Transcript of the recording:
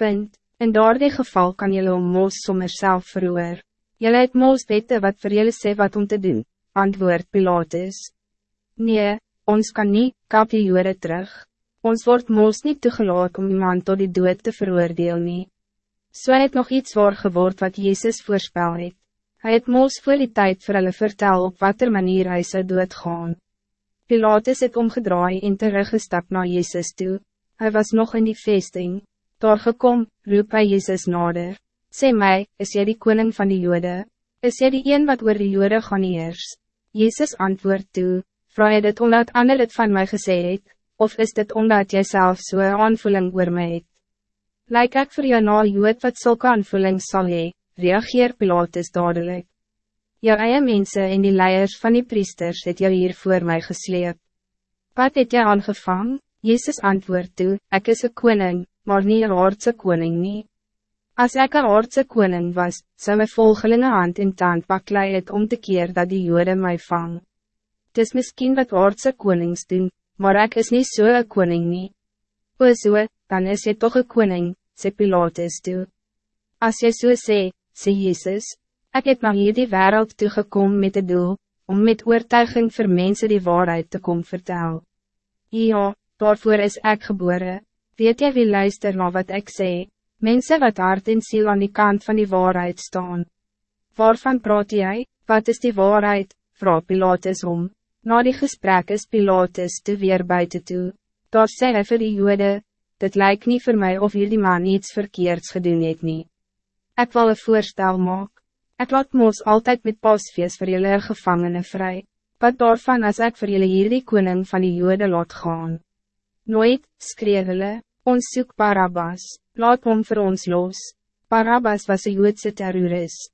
Punt. In daardie geval kan jullie om Moos sommer self verhoor. Jullie het Moos weten wat voor jullie sê wat om te doen, antwoord Pilatus. Nee, ons kan niet, kap die jure terug. Ons wordt Moos niet toegelaat om iemand tot die dood te veroordeel nie. So het nog iets waar geword wat Jezus voorspel het. Hij het Moos voor die tijd vir hulle vertel op wat er manier hy sou doodgaan. Pilatus het omgedraai en teruggestap naar Jezus toe. Hij was nog in die feesting. Daar gekom, roep hy Jezus nader. Sê mij, is jy die koning van die jode? Is jy die een wat oor die jode gaan eers? Jezus antwoord toe, vraag jy dit omdat ander het van mij gesê het, of is dit omdat jy self so aanvoeling oor my het? Lyk ek vir jou na jood wat zulke aanvoeling sal hee, reageer Pilatus dadelijk. Jou eie mense en die leiers van die priesters het jou hier voor mij gesleep. Wat het jy aangevang? Jezus antwoord toe, ek is een koning, maar niet een aardse koning nie. As ek een aardse koning was, zou my volgelinge hand in tand baklei het om te keer dat die jode my vang. Het is miskien wat aardse konings doen, maar ik is niet zo so een koning nie. O so, dan is jy toch een koning, sê Pilatus toe. As jy so sê, sê Jezus, ek het maar hier die wereld toegekom met het doel, om met oortuiging voor mensen die waarheid te komen vertellen. Ja, daarvoor is ik geboren. Weet jy wie luister na wat ik zeg? Mensen wat hart en ziel aan die kant van die waarheid staan. Waarvan praat jij? Wat is die waarheid? Vraag Pilatus om. Na die gesprek is Pilatus te weer buiten toe. Daar sê hy vir die jode, dit lijkt niet voor mij of hierdie man iets verkeerds gedoen het nie. Ek wil een voorstel maak. Ek laat moos altijd met pasfeest vir julle gevangene vrij. Wat daarvan als ik voor jullie hierdie koning van die jode laat gaan? Nooit, skree hulle, ons soek Barabbas, laat hom voor ons los. Barabbas was een Joodse terrorist.